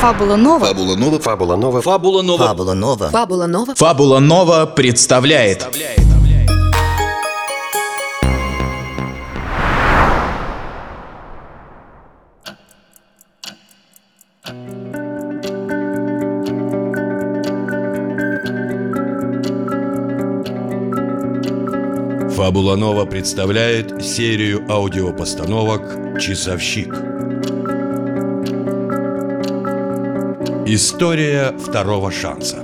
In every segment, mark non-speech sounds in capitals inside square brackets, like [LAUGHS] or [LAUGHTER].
Фабула Нова. Фабула Нова. Фабула Нова. Фабула Нова. Фабула Нова. Фабула Нова. Фабула Нова представляет Фабула Нова представляет серию аудиопостановок «Часовщик». История второго шанса.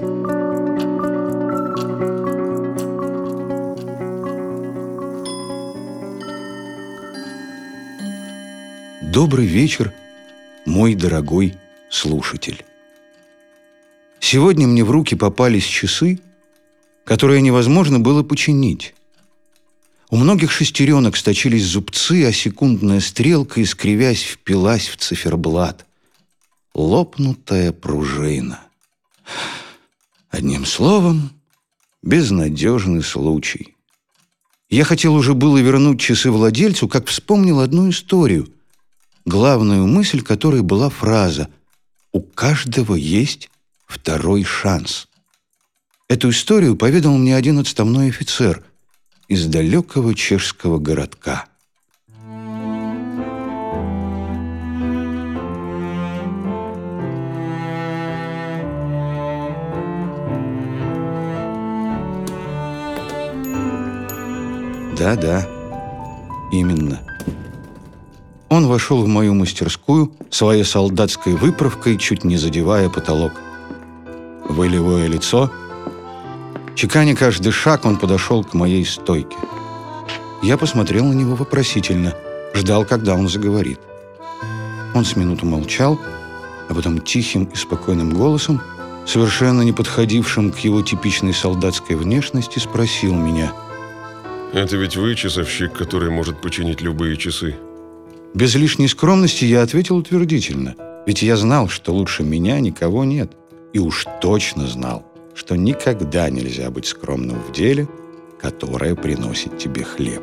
Добрый вечер, мой дорогой слушатель. Сегодня мне в руки попались часы, которые невозможно было починить. У многих шестеренок сточились зубцы, а секундная стрелка, искривясь, впилась в циферблат. Лопнутая пружина. Одним словом, безнадежный случай. Я хотел уже было вернуть часы владельцу, как вспомнил одну историю, главную мысль которой была фраза «У каждого есть второй шанс». Эту историю поведал мне один отставной офицер – из далекого чешского городка. Да-да, именно. Он вошел в мою мастерскую своей солдатской выправкой, чуть не задевая потолок. Волевое лицо — Чеканя каждый шаг, он подошел к моей стойке. Я посмотрел на него вопросительно, ждал, когда он заговорит. Он с минуту молчал, а потом тихим и спокойным голосом, совершенно не подходившим к его типичной солдатской внешности, спросил меня. «Это ведь вы часовщик, который может починить любые часы?» Без лишней скромности я ответил утвердительно, ведь я знал, что лучше меня никого нет, и уж точно знал, что никогда нельзя быть скромным в деле, которое приносит тебе хлеб.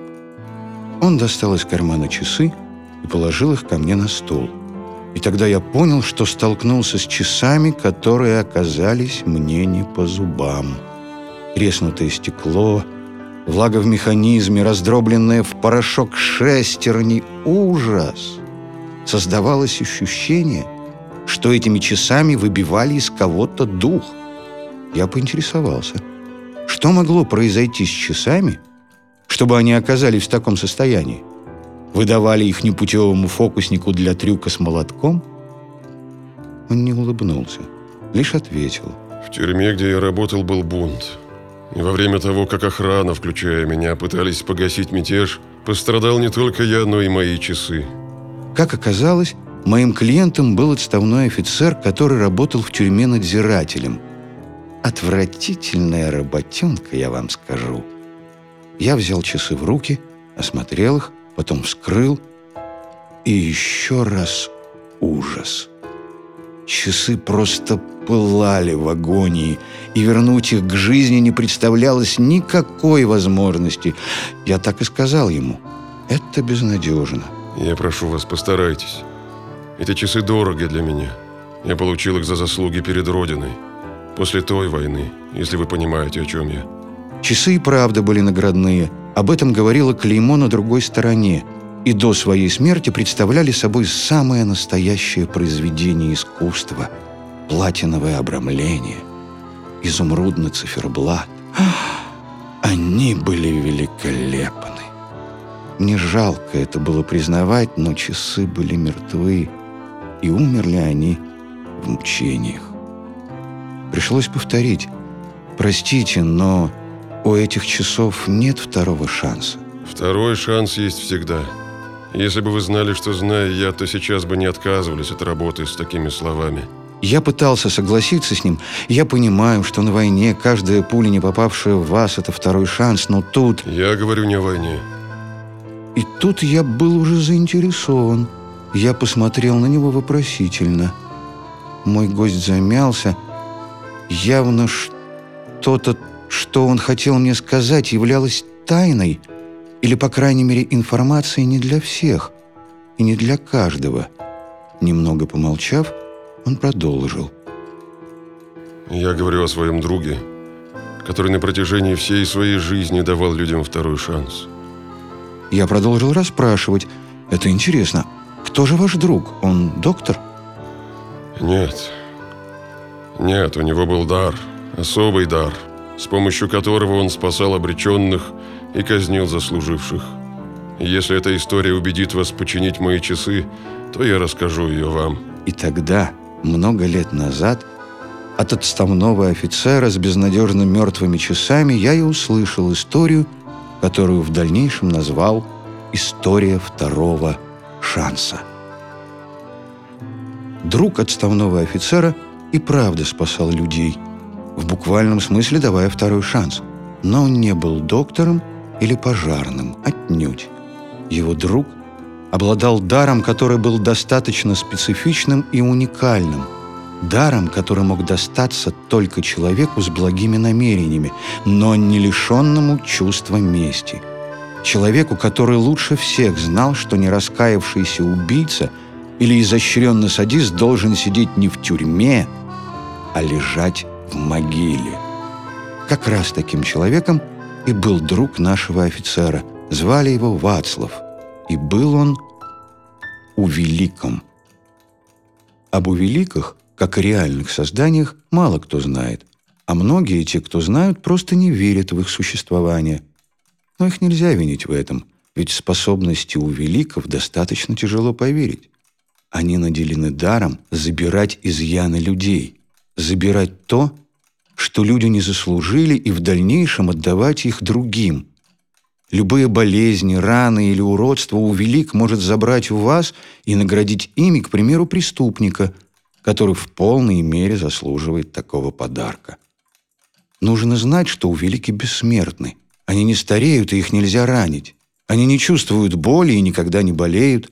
Он достал из кармана часы и положил их ко мне на стол. И тогда я понял, что столкнулся с часами, которые оказались мне не по зубам. Треснутое стекло, влага в механизме, раздробленная в порошок шестерни, ужас. Создавалось ощущение, что этими часами выбивали из кого-то дух – я поинтересовался, что могло произойти с часами, чтобы они оказались в таком состоянии? Выдавали их непутевому фокуснику для трюка с молотком? Он не улыбнулся, лишь ответил. В тюрьме, где я работал, был бунт. И во время того, как охрана, включая меня, пытались погасить мятеж, пострадал не только я, но и мои часы. Как оказалось, моим клиентом был отставной офицер, который работал в тюрьме надзирателем – Отвратительная работенка, я вам скажу. Я взял часы в руки, осмотрел их, потом вскрыл, и еще раз ужас. Часы просто пылали в агонии, и вернуть их к жизни не представлялось никакой возможности. Я так и сказал ему. Это безнадежно. Я прошу вас, постарайтесь. Эти часы дороги для меня. Я получил их за заслуги перед Родиной. После той войны, если вы понимаете, о чем я. Часы и правда были наградные. Об этом говорило клеймо на другой стороне. И до своей смерти представляли собой самое настоящее произведение искусства. Платиновое обрамление, изумрудный циферблат. [GASPS] Они были великолепны. Мне жалко это было признавать, но часы были мертвы, и умерли они в мучениях. Пришлось повторить. «Простите, но у этих часов нет второго шанса». Второй шанс есть всегда. Если бы вы знали, что знаю я, то сейчас бы не отказывались от работы с такими словами. Я пытался согласиться с ним. Я понимаю, что на войне каждая пуля, не попавшая в вас, это второй шанс, но тут... Я говорю не о войне. И тут я был уже заинтересован. Я посмотрел на него вопросительно. Мой гость замялся, Явно что-то, что он хотел мне сказать, являлось тайной, или, по крайней мере, информацией не для всех и не для каждого. Немного помолчав, он продолжил. Я говорю о своем друге, который на протяжении всей своей жизни давал людям второй шанс. Я продолжил расспрашивать. Это интересно. Кто же ваш друг? Он доктор? Нет. Нет, у него был дар, особый дар, с помощью которого он спасал обреченных и казнил заслуживших. Если эта история убедит вас починить мои часы, то я расскажу ее вам. И тогда, много лет назад, от отставного офицера с безнадежно мертвыми часами я и услышал историю, которую в дальнейшем назвал «История второго шанса». Друг отставного офицера и правда спасал людей, в буквальном смысле давая второй шанс. Но он не был доктором или пожарным, отнюдь. Его друг обладал даром, который был достаточно специфичным и уникальным. Даром, который мог достаться только человеку с благими намерениями, но не лишенному чувства мести. Человеку, который лучше всех знал, что не раскаявшийся убийца или изощренный садист должен сидеть не в тюрьме, а лежать в могиле. Как раз таким человеком и был друг нашего офицера. Звали его Вацлав. И был он у великом. Об увеликах, как и реальных созданиях, мало кто знает. А многие те, кто знают, просто не верят в их существование. Но их нельзя винить в этом, ведь способности у великов достаточно тяжело поверить. Они наделены даром забирать изъяны людей, забирать то, что люди не заслужили, и в дальнейшем отдавать их другим. Любые болезни, раны или уродства у велик может забрать у вас и наградить ими, к примеру, преступника, который в полной мере заслуживает такого подарка. Нужно знать, что у велики бессмертны. Они не стареют, и их нельзя ранить. Они не чувствуют боли и никогда не болеют.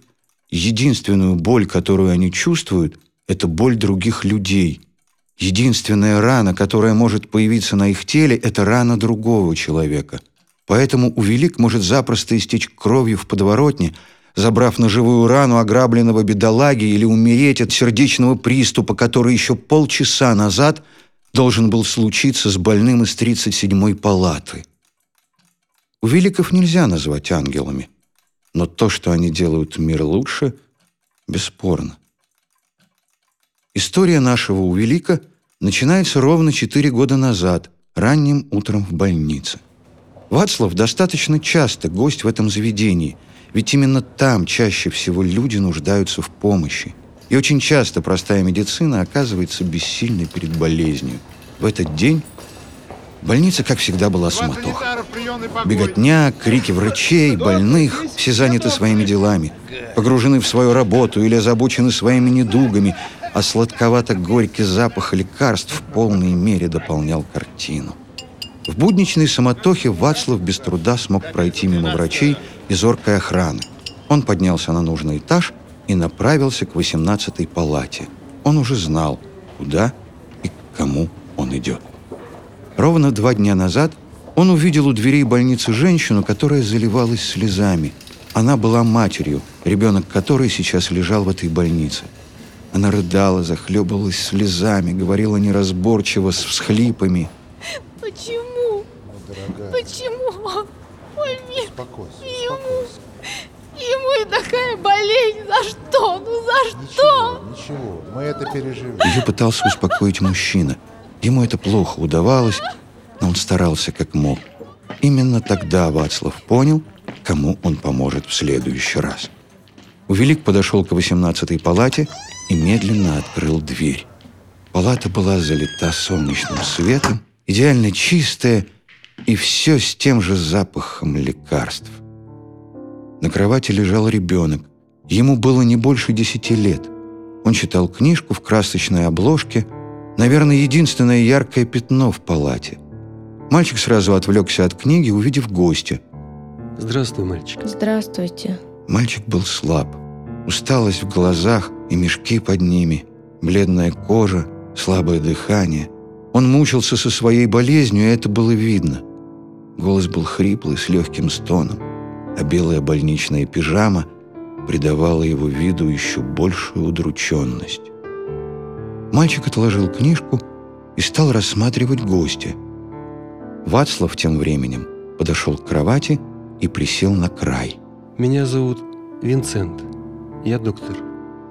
Единственную боль, которую они чувствуют, это боль других людей. Единственная рана, которая может появиться на их теле, это рана другого человека. Поэтому у велик может запросто истечь кровью в подворотне, забрав на живую рану ограбленного бедолаги или умереть от сердечного приступа, который еще полчаса назад должен был случиться с больным из 37-й палаты. У великов нельзя назвать ангелами, но то, что они делают мир лучше, бесспорно. История нашего Увелика начинается ровно четыре года назад, ранним утром в больнице. Вацлав достаточно часто гость в этом заведении, ведь именно там чаще всего люди нуждаются в помощи. И очень часто простая медицина оказывается бессильной перед болезнью. В этот день больница, как всегда, была суматоха. Беготня, крики врачей, больных, все заняты своими делами, погружены в свою работу или озабочены своими недугами, а сладковато-горький запах лекарств в полной мере дополнял картину. В будничной самотохе Вацлав без труда смог пройти мимо врачей и зоркой охраны. Он поднялся на нужный этаж и направился к 18-й палате. Он уже знал, куда и к кому он идет. Ровно два дня назад он увидел у дверей больницы женщину, которая заливалась слезами. Она была матерью, ребенок которой сейчас лежал в этой больнице. Она рыдала, захлебывалась слезами, говорила неразборчиво, с всхлипами. Почему? Почему? Ой, ми- Успокойся, ему, успокойся. ему и такая болезнь. За что? Ну за что? Ничего, ничего, мы это переживем. Ее пытался успокоить мужчина. Ему это плохо удавалось, но он старался как мог. Именно тогда Вацлав понял, кому он поможет в следующий раз. Увелик подошел к 18-й палате и медленно открыл дверь. Палата была залита солнечным светом, идеально чистая, и все с тем же запахом лекарств. На кровати лежал ребенок. Ему было не больше десяти лет. Он читал книжку в красочной обложке, наверное, единственное яркое пятно в палате. Мальчик сразу отвлекся от книги, увидев гостя. Здравствуй, мальчик. Здравствуйте. Мальчик был слаб. Усталость в глазах и мешки под ними, бледная кожа, слабое дыхание. Он мучился со своей болезнью, и это было видно. Голос был хриплый, с легким стоном, а белая больничная пижама придавала его виду еще большую удрученность. Мальчик отложил книжку и стал рассматривать гостя. Вацлав тем временем подошел к кровати и присел на край. Меня зовут Винсент. Я доктор.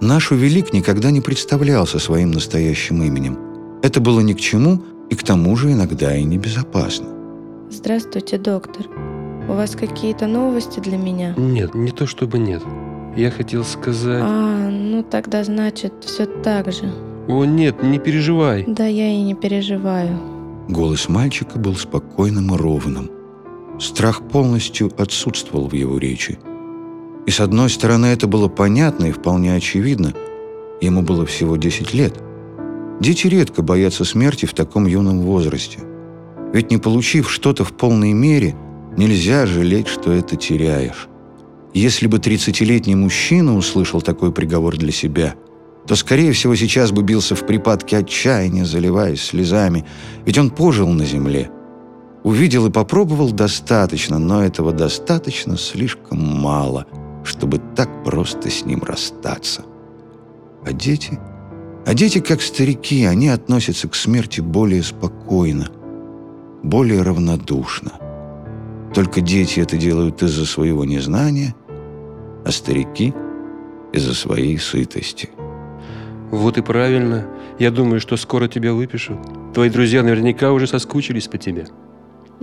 Наш Велик никогда не представлялся своим настоящим именем. Это было ни к чему и к тому же иногда и небезопасно. Здравствуйте, доктор. У вас какие-то новости для меня? Нет, не то чтобы нет. Я хотел сказать... А, ну тогда значит все так же. О, нет, не переживай. Да я и не переживаю. Голос мальчика был спокойным и ровным. Страх полностью отсутствовал в его речи. И с одной стороны это было понятно и вполне очевидно. Ему было всего 10 лет. Дети редко боятся смерти в таком юном возрасте. Ведь не получив что-то в полной мере, нельзя жалеть, что это теряешь. Если бы 30-летний мужчина услышал такой приговор для себя, то, скорее всего, сейчас бы бился в припадке отчаяния, заливаясь слезами, ведь он пожил на земле. Увидел и попробовал достаточно, но этого достаточно слишком мало, чтобы так просто с ним расстаться. А дети? А дети, как старики, они относятся к смерти более спокойно, более равнодушно. Только дети это делают из-за своего незнания, а старики — из-за своей сытости. Вот и правильно. Я думаю, что скоро тебя выпишут. Твои друзья наверняка уже соскучились по тебе.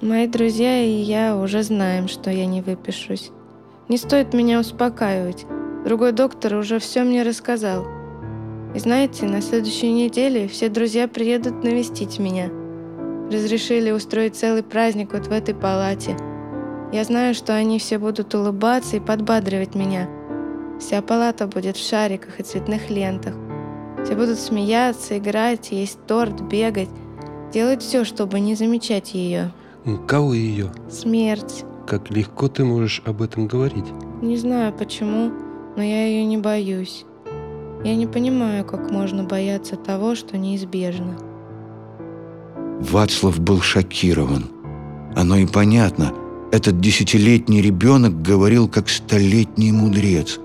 Мои друзья и я уже знаем, что я не выпишусь. Не стоит меня успокаивать. Другой доктор уже все мне рассказал. И знаете, на следующей неделе все друзья приедут навестить меня. Разрешили устроить целый праздник вот в этой палате. Я знаю, что они все будут улыбаться и подбадривать меня. Вся палата будет в шариках и цветных лентах. Все будут смеяться, играть, есть торт, бегать, делать все, чтобы не замечать ее. Кого ее? Смерть. Как легко ты можешь об этом говорить. Не знаю почему, но я ее не боюсь. Я не понимаю, как можно бояться того, что неизбежно. Вацлав был шокирован. Оно и понятно. Этот десятилетний ребенок говорил, как столетний мудрец.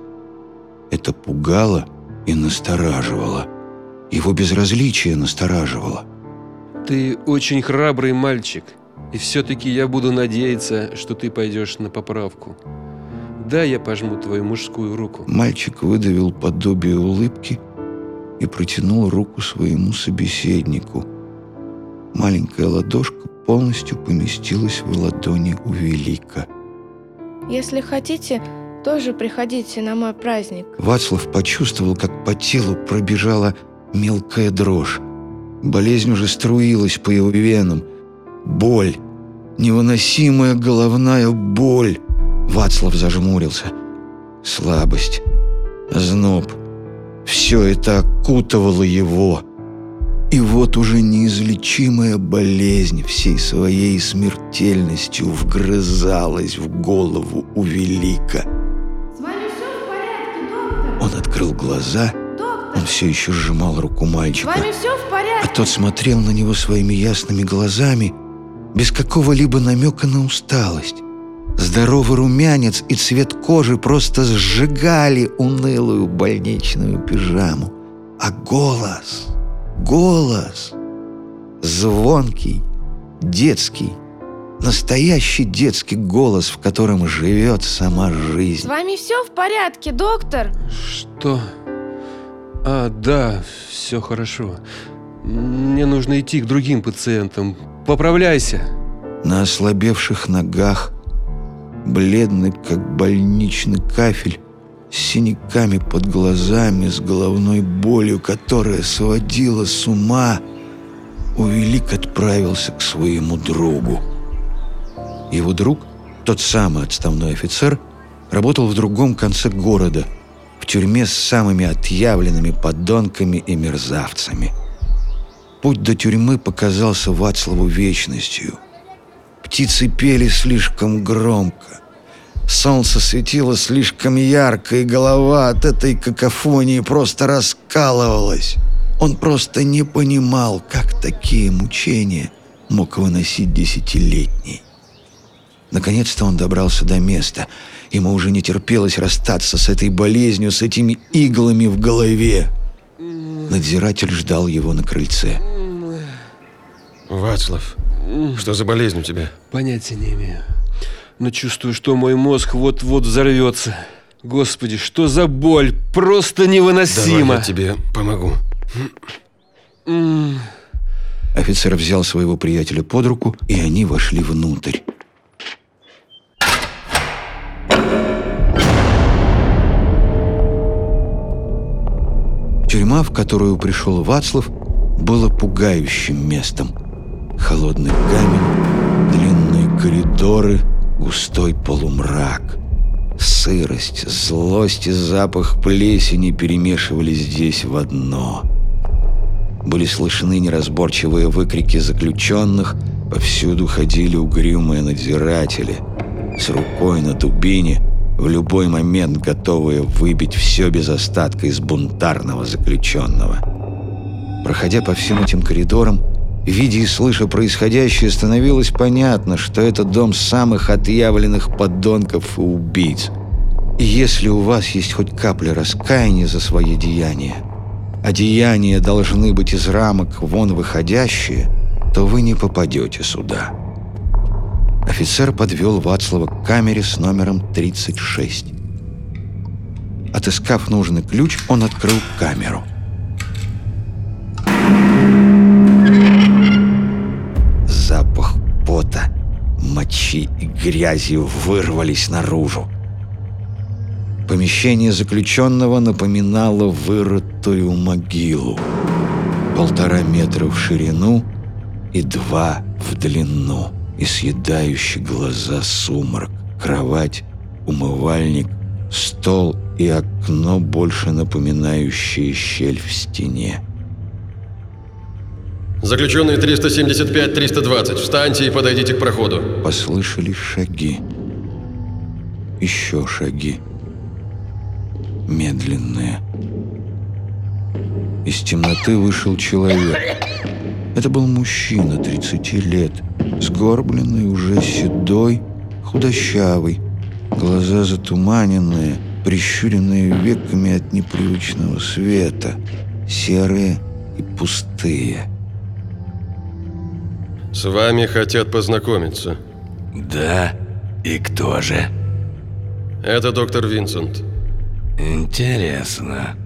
Это пугало и настораживало. Его безразличие настораживало. Ты очень храбрый мальчик. И все-таки я буду надеяться, что ты пойдешь на поправку. Да, я пожму твою мужскую руку. Мальчик выдавил подобие улыбки и протянул руку своему собеседнику. Маленькая ладошка полностью поместилась в ладони у Велика. Если хотите, тоже приходите на мой праздник. Вацлав почувствовал, как по телу пробежала мелкая дрожь. Болезнь уже струилась по его венам. Боль. Невыносимая головная боль. Вацлав зажмурился. Слабость. Зноб. Все это окутывало его. И вот уже неизлечимая болезнь всей своей смертельностью вгрызалась в голову у Велика. С вами все в порядке, доктор? Он открыл глаза. Он все еще сжимал руку мальчика. все в А порядке? тот смотрел на него своими ясными глазами, без какого-либо намека на усталость. Здоровый румянец и цвет кожи просто сжигали унылую больничную пижаму. А голос, голос, звонкий, детский, настоящий детский голос, в котором живет сама С жизнь. вами все в порядке, доктор? Что? А, да, все хорошо. Мне нужно идти к другим пациентам. Поправляйся. На ослабевших ногах, бледный, как больничный кафель, с синяками под глазами, с головной болью, которая сводила с ума, Увелик отправился к своему другу. Его друг, тот самый отставной офицер, работал в другом конце города, в тюрьме с самыми отъявленными подонками и мерзавцами. Путь до тюрьмы показался Вацлаву вечностью. Птицы пели слишком громко. Солнце светило слишком ярко, и голова от этой какофонии просто раскалывалась. Он просто не понимал, как такие мучения мог выносить десятилетний. Наконец-то он добрался до места. Ему уже не терпелось расстаться с этой болезнью, с этими иглами в голове. Надзиратель ждал его на крыльце. Вацлав, что за болезнь у тебя? Понятия не имею. Но чувствую, что мой мозг вот-вот взорвется. Господи, что за боль! Просто Давай невыносимо! я тебе помогу. Офицер взял своего приятеля под руку, и они вошли внутрь. Тюрьма, в которую пришел Вацлав, была пугающим местом. Холодный камень, длинные коридоры, густой полумрак. Сырость, злость и запах плесени перемешивались здесь в одно. Были слышны неразборчивые выкрики заключенных, повсюду ходили угрюмые надзиратели. С рукой на дубине, в любой момент готовые выбить все без остатка из бунтарного заключенного. Проходя по всем этим коридорам, видя и слыша происходящее, становилось понятно, что это дом самых отъявленных подонков и убийц. И если у вас есть хоть капля раскаяния за свои деяния, а деяния должны быть из рамок вон выходящие, то вы не попадете сюда. Офицер подвел Вацлава к камере с номером 36. Отыскав нужный ключ, он открыл камеру. Запах пота, мочи и грязи вырвались наружу. Помещение заключенного напоминало вырытую могилу. Полтора метра в ширину и два в длину. И съедающий глаза сумрак. Кровать, умывальник, стол и окно, больше напоминающее щель в стене. Заключенные 375-320, встаньте и подойдите к проходу. Послышались шаги. Еще шаги. Медленные. Из темноты вышел человек. Это был мужчина 30 лет, сгорбленный, уже седой, худощавый, глаза затуманенные, прищуренные веками от непривычного света, серые и пустые. С вами хотят познакомиться. Да? И кто же? Это доктор Винсент. Интересно.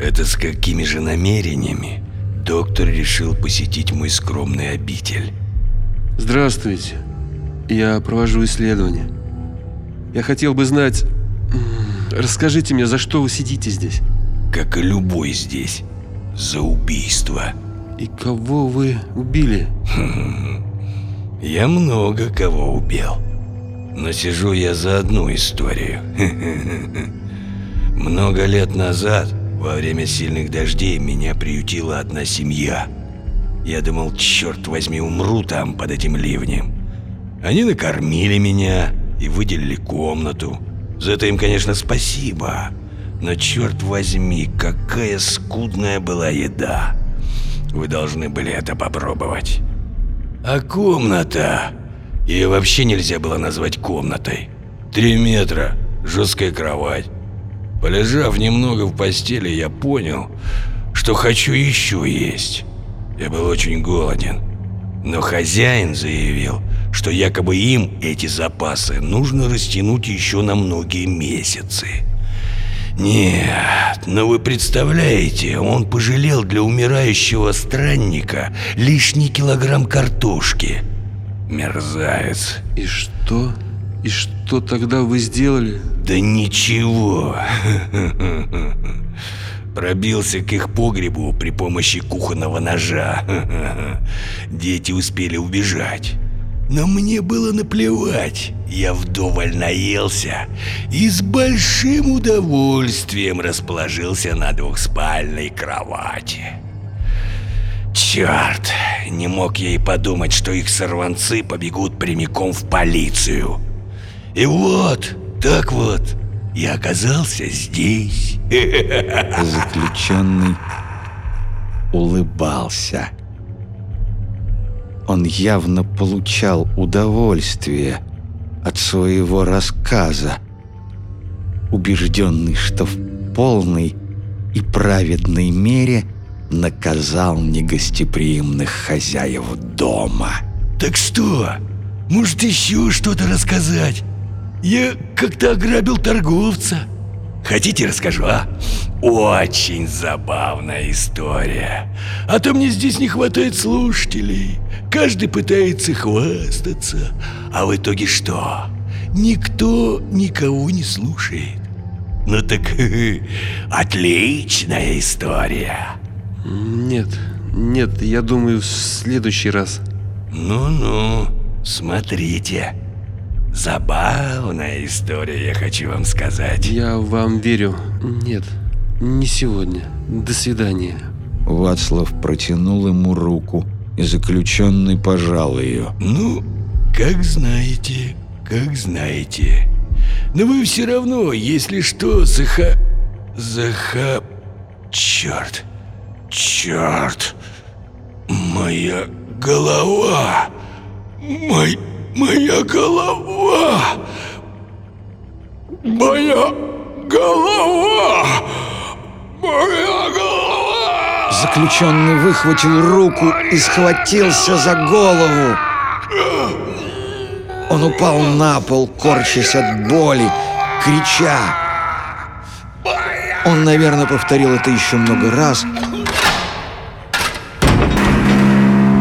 Это с какими же намерениями доктор решил посетить мой скромный обитель? Здравствуйте. Я провожу исследование. Я хотел бы знать... Расскажите мне, за что вы сидите здесь? Как и любой здесь. За убийство. И кого вы убили? Я много кого убил. Но сижу я за одну историю. [LAUGHS] Много лет назад, во время сильных дождей, меня приютила одна семья. Я думал, черт возьми, умру там под этим ливнем. Они накормили меня и выделили комнату. За это им, конечно, спасибо. Но черт возьми, какая скудная была еда. Вы должны были это попробовать. А комната? Ее вообще нельзя было назвать комнатой. Три метра, жесткая кровать. Полежав немного в постели, я понял, что хочу еще есть. Я был очень голоден. Но хозяин заявил, что якобы им эти запасы нужно растянуть еще на многие месяцы. Нет, но вы представляете, он пожалел для умирающего странника лишний килограмм картошки. Мерзавец. И что? И что тогда вы сделали? Да ничего. Пробился к их погребу при помощи кухонного ножа. Дети успели убежать. Но мне было наплевать. Я вдоволь наелся и с большим удовольствием расположился на двухспальной кровати. Черт, не мог я и подумать, что их сорванцы побегут прямиком в полицию. И вот, так вот, я оказался здесь. Заключенный улыбался. Он явно получал удовольствие от своего рассказа, убежденный, что в полной и праведной мере наказал негостеприимных хозяев дома. Так что? Может, еще что-то рассказать? Я как-то ограбил торговца. Хотите, расскажу, а? Очень забавная история. А то мне здесь не хватает слушателей. Каждый пытается хвастаться. А в итоге что? Никто никого не слушает. Ну так [LAUGHS] отличная история. Нет, нет, я думаю, в следующий раз. Ну-ну, смотрите. Забавная история, я хочу вам сказать. Я вам верю. Нет, не сегодня. До свидания. Вацлав протянул ему руку, и заключенный пожал ее. Ну, как знаете, как знаете. Но вы все равно, если что, заха... Заха... Черт. Черт. Моя голова. Мой... Моя голова. Моя голова. Моя голова. Заключенный выхватил руку и схватился за голову. Он упал на пол, корчась от боли, крича. Он, наверное, повторил это еще много раз.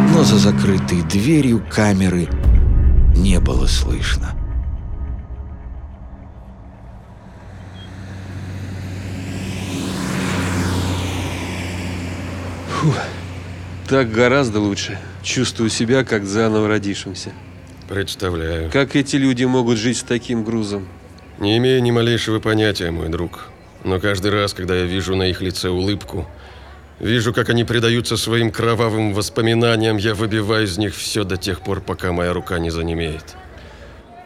Но за закрытой дверью камеры не было слышно. Так гораздо лучше. Чувствую себя, как заново родившимся. Представляю. Как эти люди могут жить с таким грузом? Не имею ни малейшего понятия, мой друг. Но каждый раз, когда я вижу на их лице улыбку, вижу, как они предаются своим кровавым воспоминаниям, я выбиваю из них все до тех пор, пока моя рука не занемеет.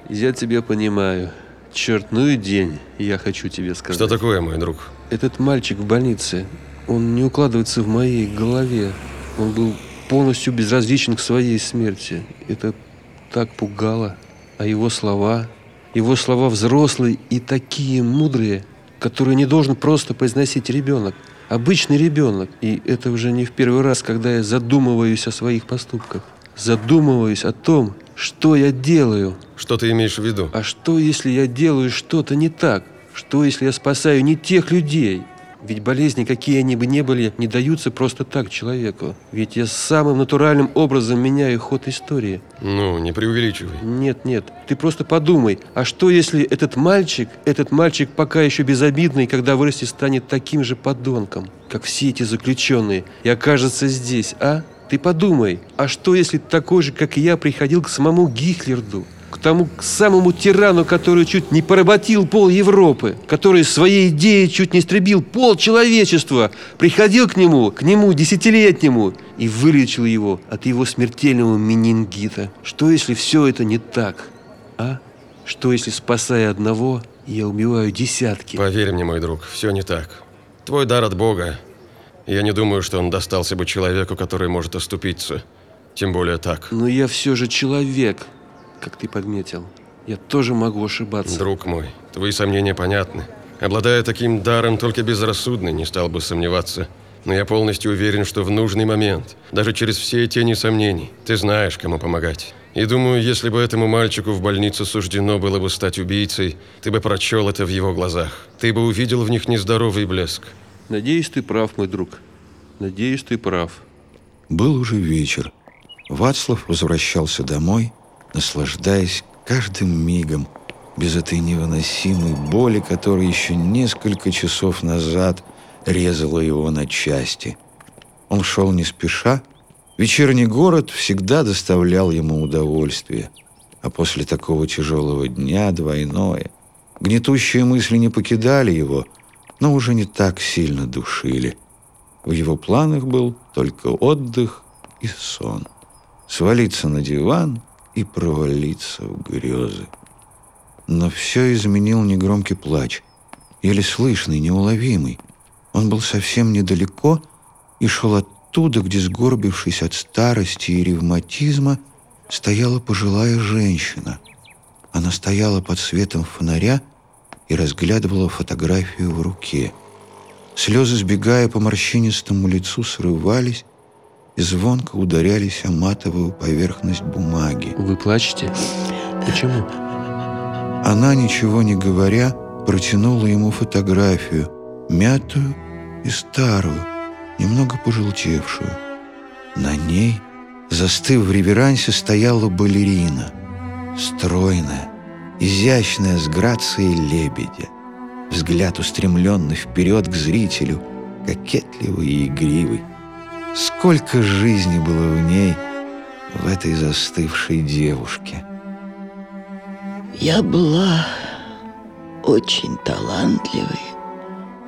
Я тебя понимаю. Черт, ну и день, я хочу тебе сказать. Что такое, мой друг? Этот мальчик в больнице, он не укладывается в моей голове. Он был полностью безразличен к своей смерти. Это так пугало. А его слова, его слова взрослые и такие мудрые, которые не должен просто произносить ребенок. Обычный ребенок. И это уже не в первый раз, когда я задумываюсь о своих поступках. Задумываюсь о том, что я делаю. Что ты имеешь в виду? А что, если я делаю что-то не так? Что, если я спасаю не тех людей? Ведь болезни, какие они бы ни были, не даются просто так человеку. Ведь я самым натуральным образом меняю ход истории. Ну, не преувеличивай. Нет, нет, ты просто подумай, а что если этот мальчик, этот мальчик пока еще безобидный, когда вырастет, станет таким же подонком, как все эти заключенные, и окажется здесь, а? Ты подумай, а что если такой же, как и я, приходил к самому Гитлерду? К тому к самому тирану, который чуть не поработил пол Европы, который своей идеей чуть не истребил пол человечества, приходил к нему, к нему десятилетнему и вылечил его от его смертельного менингита. Что если все это не так, а? Что если, спасая одного, я убиваю десятки? Поверь мне, мой друг, все не так. Твой дар от Бога. Я не думаю, что он достался бы человеку, который может оступиться. Тем более так. Но я все же человек, как ты подметил. Я тоже могу ошибаться. Друг мой, твои сомнения понятны. Обладая таким даром, только безрассудный не стал бы сомневаться. Но я полностью уверен, что в нужный момент, даже через все тени сомнений, ты знаешь, кому помогать. И думаю, если бы этому мальчику в больнице суждено было бы стать убийцей, ты бы прочел это в его глазах. Ты бы увидел в них нездоровый блеск. Надеюсь, ты прав, мой друг. Надеюсь, ты прав. Был уже вечер. Вацлав возвращался домой, наслаждаясь каждым мигом, без этой невыносимой боли, которая еще несколько часов назад резала его на части. Он шел не спеша. Вечерний город всегда доставлял ему удовольствие, а после такого тяжелого дня двойное. Гнетущие мысли не покидали его, но уже не так сильно душили. В его планах был только отдых и сон. Свалиться на диван и провалиться в грезы. Но все изменил негромкий плач, еле слышный, неуловимый. Он был совсем недалеко и шел оттуда, где, сгорбившись от старости и ревматизма, стояла пожилая женщина. Она стояла под светом фонаря и разглядывала фотографию в руке. Слезы, сбегая по морщинистому лицу, срывались и звонко ударялись о матовую поверхность бумаги. Вы плачете? Почему? Она, ничего не говоря, протянула ему фотографию, мятую и старую, немного пожелтевшую. На ней, застыв в реверансе, стояла балерина, стройная, изящная, с грацией лебедя. Взгляд устремленный вперед к зрителю, кокетливый и игривый. Сколько жизни было в ней, в этой застывшей девушке. Я была очень талантливой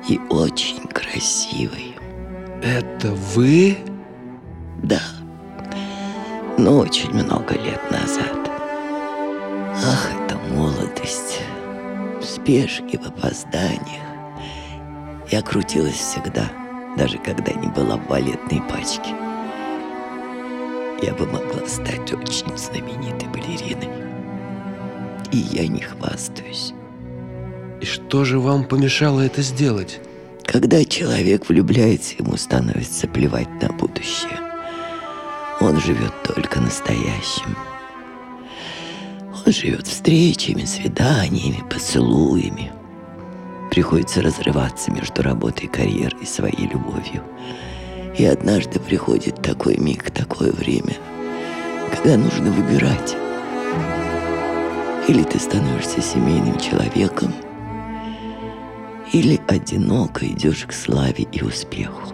и очень красивой. Это вы? Да, но очень много лет назад. Ах, это молодость, спешки в опозданиях. Я крутилась всегда, даже когда не была в балетной пачке. Я бы могла стать очень знаменитой балериной. И я не хвастаюсь. И что же вам помешало это сделать? Когда человек влюбляется, ему становится плевать на будущее. Он живет только настоящим. Он живет встречами, свиданиями, поцелуями. Приходится разрываться между работой, карьерой и своей любовью. И однажды приходит такой миг, такое время, когда нужно выбирать. Или ты становишься семейным человеком, или одиноко идешь к славе и успеху.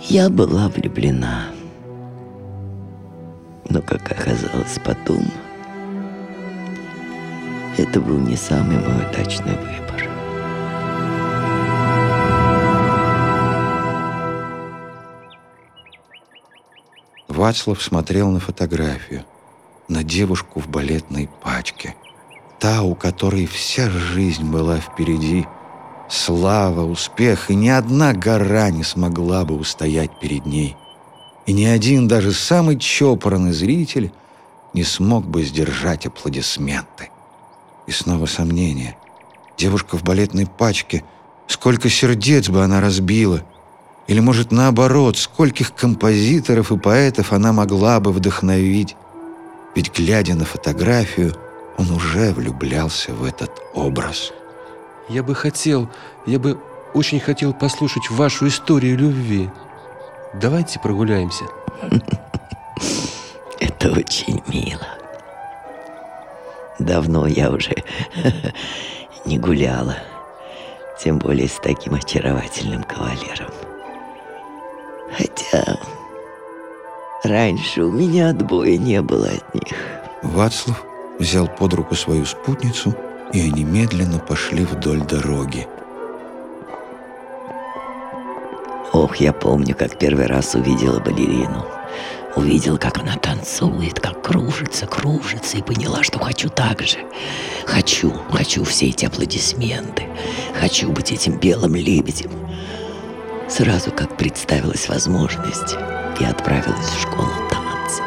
Я была влюблена, но, как оказалось потом, это был не самый мой удачный выбор. Вацлав смотрел на фотографию, на девушку в балетной пачке. Та, у которой вся жизнь была впереди. Слава, успех, и ни одна гора не смогла бы устоять перед ней. И ни один, даже самый чопорный зритель не смог бы сдержать аплодисменты. И снова сомнение. Девушка в балетной пачке, сколько сердец бы она разбила — или, может, наоборот, скольких композиторов и поэтов она могла бы вдохновить? Ведь, глядя на фотографию, он уже влюблялся в этот образ. Я бы хотел, я бы очень хотел послушать вашу историю любви. Давайте прогуляемся. [LAUGHS] Это очень мило. Давно я уже [LAUGHS] не гуляла, тем более с таким очаровательным кавалером. Хотя раньше у меня отбоя не было от них. Вацлав взял под руку свою спутницу, и они медленно пошли вдоль дороги. Ох, я помню, как первый раз увидела балерину. Увидела, как она танцует, как кружится, кружится, и поняла, что хочу так же. Хочу, хочу все эти аплодисменты. Хочу быть этим белым лебедем. Сразу как представилась возможность, я отправилась в школу танцев.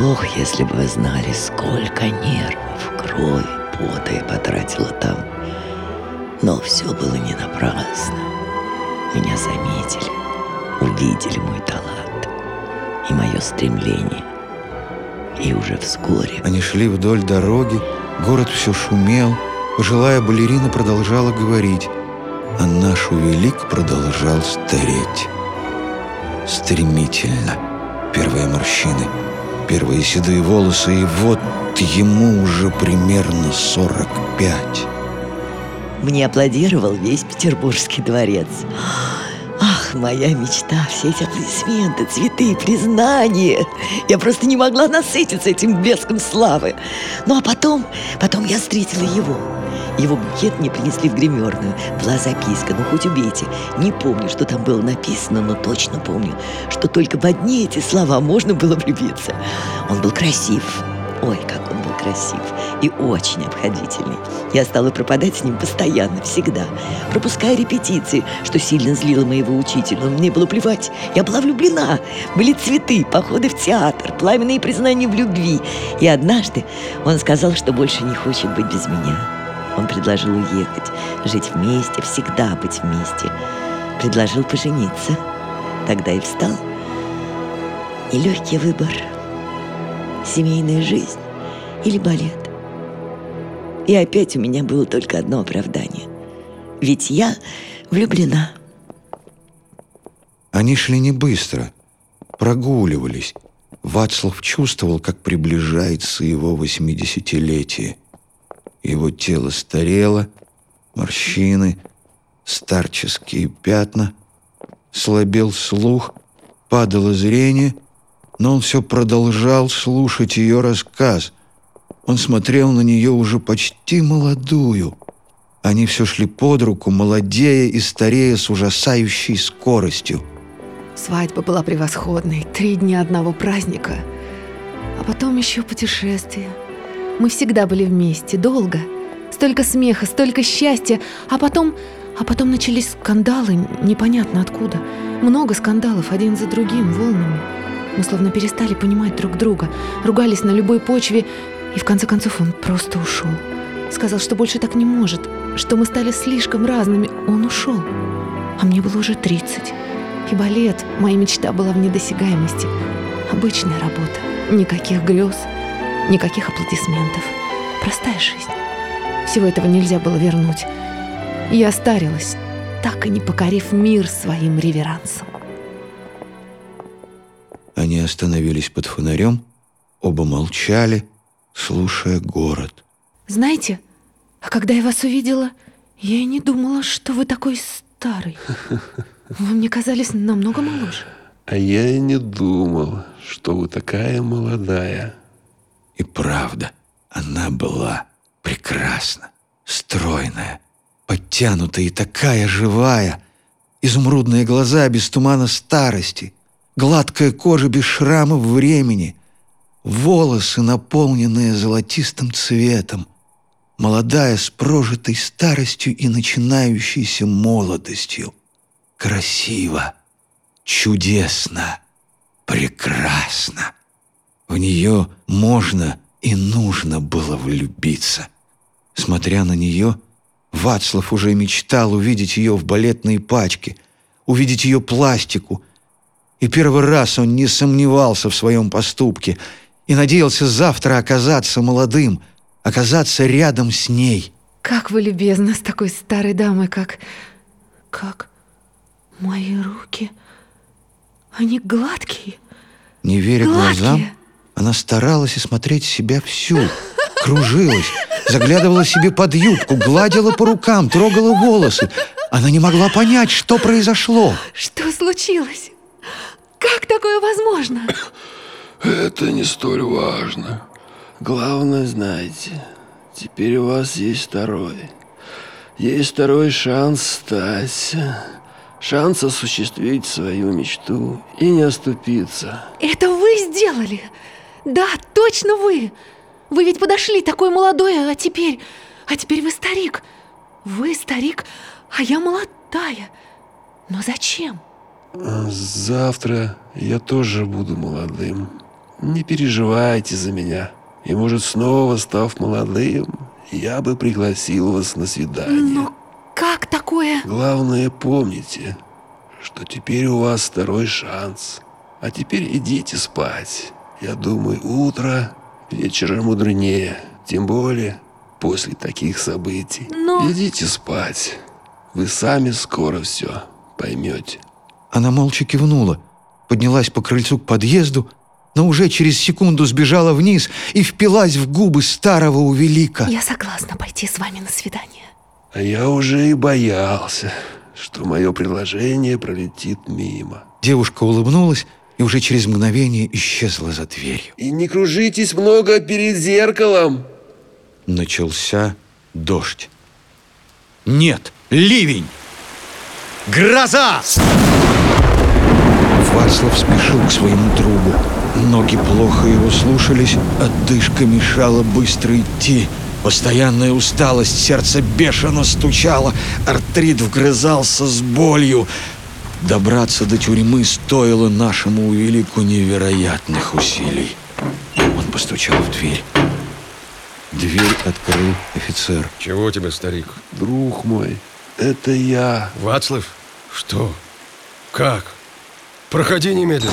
Ох, если бы вы знали, сколько нервов, крови, пота я потратила там. Но все было не напрасно. Меня заметили, увидели мой талант и мое стремление. И уже вскоре... Они шли вдоль дороги, город все шумел, пожилая балерина продолжала говорить, а наш велик продолжал стареть. Стремительно. Первые морщины, первые седые волосы, и вот ему уже примерно 45. Мне аплодировал весь Петербургский дворец. Ах, моя мечта, все эти аплодисменты, цветы, признания. Я просто не могла насытиться этим блеском славы. Ну а потом, потом я встретила его. Его букет мне принесли в гримерную. Была записка, ну хоть убейте. Не помню, что там было написано, но точно помню, что только в одни эти слова можно было влюбиться. Он был красив. Ой, как он был красив и очень обходительный. Я стала пропадать с ним постоянно, всегда, пропуская репетиции, что сильно злило моего учителя. Но мне было плевать, я была влюблена. Были цветы, походы в театр, пламенные признания в любви. И однажды он сказал, что больше не хочет быть без меня. Он предложил уехать, жить вместе, всегда быть вместе. Предложил пожениться. Тогда и встал. Нелегкий выбор. Семейная жизнь или балет. И опять у меня было только одно оправдание. Ведь я влюблена. Они шли не быстро, прогуливались. Вацлав чувствовал, как приближается его восьмидесятилетие. Его тело старело, морщины, старческие пятна, слабел слух, падало зрение, но он все продолжал слушать ее рассказ. Он смотрел на нее уже почти молодую. Они все шли под руку, молодея и старея с ужасающей скоростью. Свадьба была превосходной. Три дня одного праздника. А потом еще путешествие. Мы всегда были вместе, долго. Столько смеха, столько счастья. А потом... А потом начались скандалы, непонятно откуда. Много скандалов, один за другим, волнами. Мы словно перестали понимать друг друга, ругались на любой почве, и в конце концов он просто ушел. Сказал, что больше так не может, что мы стали слишком разными. Он ушел. А мне было уже 30. И балет, моя мечта была в недосягаемости. Обычная работа. Никаких грез, никаких аплодисментов. Простая жизнь. Всего этого нельзя было вернуть. Я старилась, так и не покорив мир своим реверансом. Они остановились под фонарем, оба молчали, слушая город. Знаете, а когда я вас увидела, я и не думала, что вы такой старый. Вы мне казались намного моложе. А я и не думал, что вы такая молодая. И правда, она была прекрасна, стройная, подтянутая и такая живая. Изумрудные глаза без тумана старости, гладкая кожа без шрамов времени, волосы, наполненные золотистым цветом, молодая с прожитой старостью и начинающейся молодостью. Красиво, чудесно, прекрасно. В нее можно и нужно было влюбиться. Смотря на нее, Вацлав уже мечтал увидеть ее в балетной пачке, увидеть ее пластику. И первый раз он не сомневался в своем поступке и надеялся завтра оказаться молодым, оказаться рядом с ней. Как вы любезны с такой старой дамой, как... Как... Мои руки... Они гладкие. Не веря Гладкие. глазам, она старалась осмотреть себя всю, кружилась, заглядывала себе под юбку, гладила по рукам, трогала волосы. Она не могла понять, что произошло. Что случилось? Как такое возможно? Это не столь важно. Главное, знаете, теперь у вас есть второй. Есть второй шанс стать. Шанс осуществить свою мечту и не оступиться. Это вы сделали? Да, точно вы. Вы ведь подошли такой молодой, а теперь... А теперь вы старик. Вы старик, а я молодая. Но зачем? Завтра я тоже буду молодым. Не переживайте за меня. И может, снова став молодым, я бы пригласил вас на свидание. Но как такое? Главное, помните, что теперь у вас второй шанс. А теперь идите спать. Я думаю, утро вечером мудренее. Тем более после таких событий. Но- Идите спать. Вы сами скоро все поймете. Она молча кивнула, поднялась по крыльцу к подъезду, но уже через секунду сбежала вниз и впилась в губы старого увелика. Я согласна пойти с вами на свидание. А я уже и боялся, что мое предложение пролетит мимо. Девушка улыбнулась и уже через мгновение исчезла за дверью. И не кружитесь много перед зеркалом. Начался дождь. Нет, ливень! Гроза! Вацлав спешил к своему другу. Ноги плохо его слушались, отдышка мешала быстро идти. Постоянная усталость, сердце бешено стучало, артрит вгрызался с болью. Добраться до тюрьмы стоило нашему велику невероятных усилий. Он постучал в дверь. Дверь открыл офицер. Чего тебе, старик? Друг мой, это я. Вацлав? Что? Как? Проходи немедленно.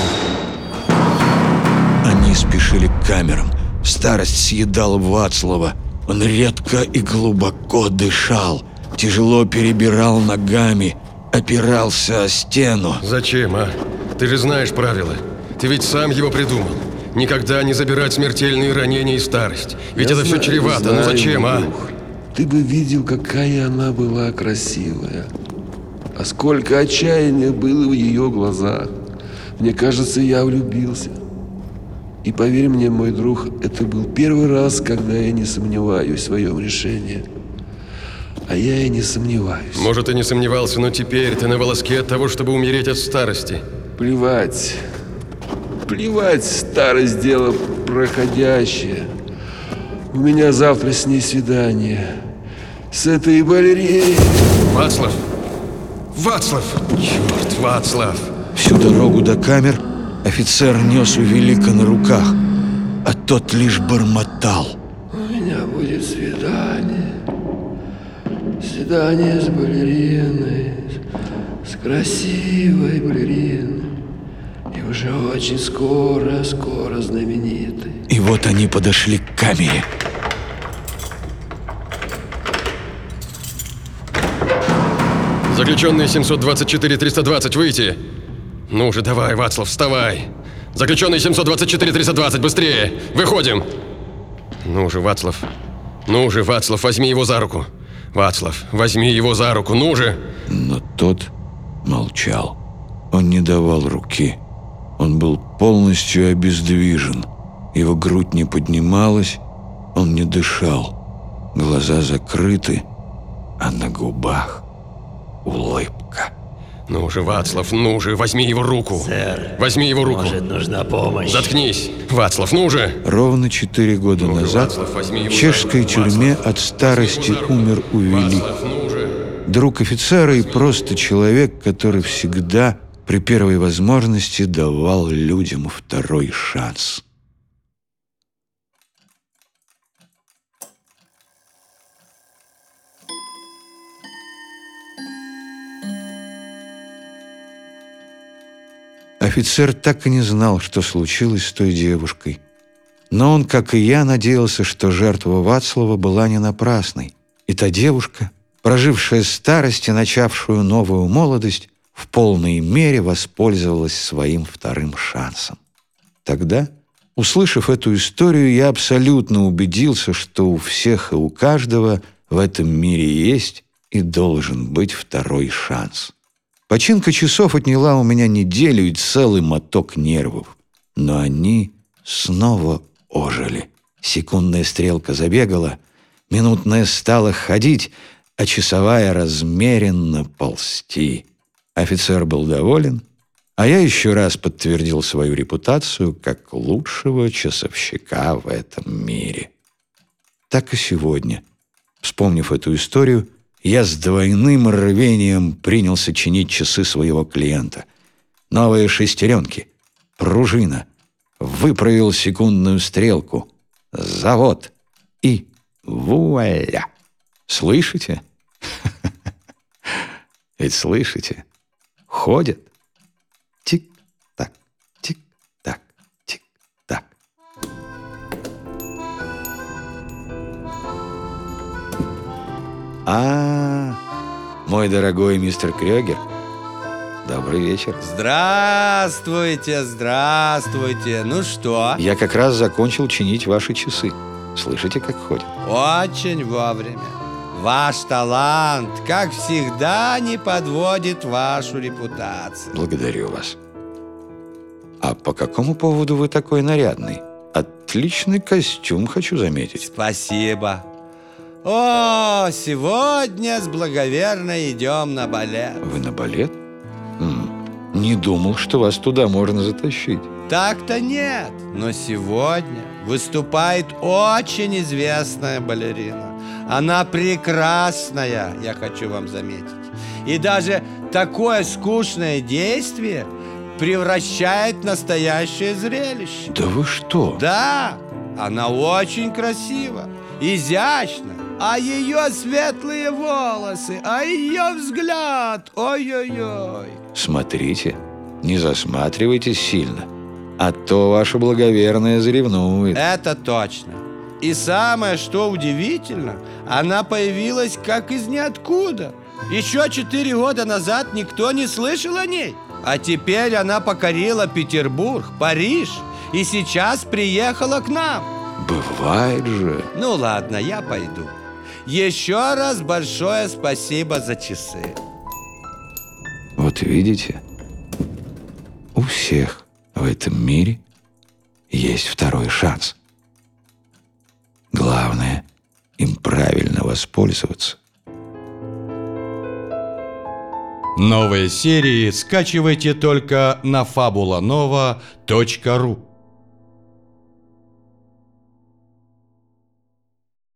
Они спешили к камерам. Старость съедала Вацлава. Он редко и глубоко дышал, тяжело перебирал ногами, опирался о стену. Зачем, а? Ты же знаешь правила. Ты ведь сам его придумал. Никогда не забирать смертельные ранения и старость. Ведь Я это все знаю, чревато. Ну знаю, зачем, а? Ты бы видел, какая она была красивая. А сколько отчаяния было в ее глазах. Мне кажется, я влюбился. И поверь мне, мой друг, это был первый раз, когда я не сомневаюсь в своем решении. А я и не сомневаюсь. Может, и не сомневался, но теперь ты на волоске от того, чтобы умереть от старости. Плевать. Плевать, старость дело проходящее. У меня завтра с ней свидание. С этой балериной. Вацлав! Вацлав! Черт, Вацлав! Всю дорогу до камер офицер нес у Велика на руках, а тот лишь бормотал. У меня будет свидание. Свидание с балериной. С красивой балериной. И уже очень скоро, скоро знаменитой. И вот они подошли к камере. Заключенные 724-320, выйти! Ну же, давай, Вацлав, вставай! Заключенные 724-320, быстрее! Выходим! Ну же, Вацлав! Ну же, Вацлав, возьми его за руку! Вацлав, возьми его за руку, ну же! Но тот молчал. Он не давал руки. Он был полностью обездвижен. Его грудь не поднималась, он не дышал. Глаза закрыты, а на губах улыбка. Ну же, Вацлав, ну же, возьми его руку! Сэр, Возьми его руку! может, нужна помощь? Заткнись! Вацлав, ну же! Ровно четыре года Ну же, назад Вацлав, возьми в чешской руку. тюрьме Вацлав, от старости умер Увелик. Вацлав, ну же! Друг офицера и просто человек, который всегда при первой возможности давал людям второй шанс. Офицер так и не знал, что случилось с той девушкой. Но он, как и я, надеялся, что жертва Вацлава была не напрасной. И та девушка, прожившая старость и начавшую новую молодость, в полной мере воспользовалась своим вторым шансом. Тогда, услышав эту историю, я абсолютно убедился, что у всех и у каждого в этом мире есть и должен быть второй шанс. Починка часов отняла у меня неделю и целый моток нервов. Но они снова ожили. Секундная стрелка забегала, минутная стала ходить, а часовая размеренно ползти. Офицер был доволен, а я еще раз подтвердил свою репутацию как лучшего часовщика в этом мире. Так и сегодня. Вспомнив эту историю, я с двойным рвением принялся чинить часы своего клиента. Новые шестеренки, пружина, выправил секундную стрелку, завод и вуаля! Слышите? [LAUGHS] Ведь слышите? Ходят. А, мой дорогой мистер Крёгер, добрый вечер. Здравствуйте, здравствуйте. Ну что? Я как раз закончил чинить ваши часы. Слышите, как ходят? Очень вовремя. Ваш талант, как всегда, не подводит вашу репутацию. Благодарю вас. А по какому поводу вы такой нарядный? Отличный костюм, хочу заметить. Спасибо. О, сегодня с благоверно идем на балет. Вы на балет? Не думал, что вас туда можно затащить. Так-то нет, но сегодня выступает очень известная балерина. Она прекрасная, я хочу вам заметить. И даже такое скучное действие превращает в настоящее зрелище. Да вы что? Да, она очень красива. изящно, а ее светлые волосы, а ее взгляд, ой-ой-ой. Смотрите, не засматривайтесь сильно, а то ваша благоверная заревнует. Это точно. И самое, что удивительно, она появилась как из ниоткуда. Еще четыре года назад никто не слышал о ней. А теперь она покорила Петербург, Париж и сейчас приехала к нам. Бывает же. Ну ладно, я пойду. Еще раз большое спасибо за часы. Вот видите, у всех в этом мире есть второй шанс. Главное им правильно воспользоваться. Новые серии скачивайте только на fabulanova.ru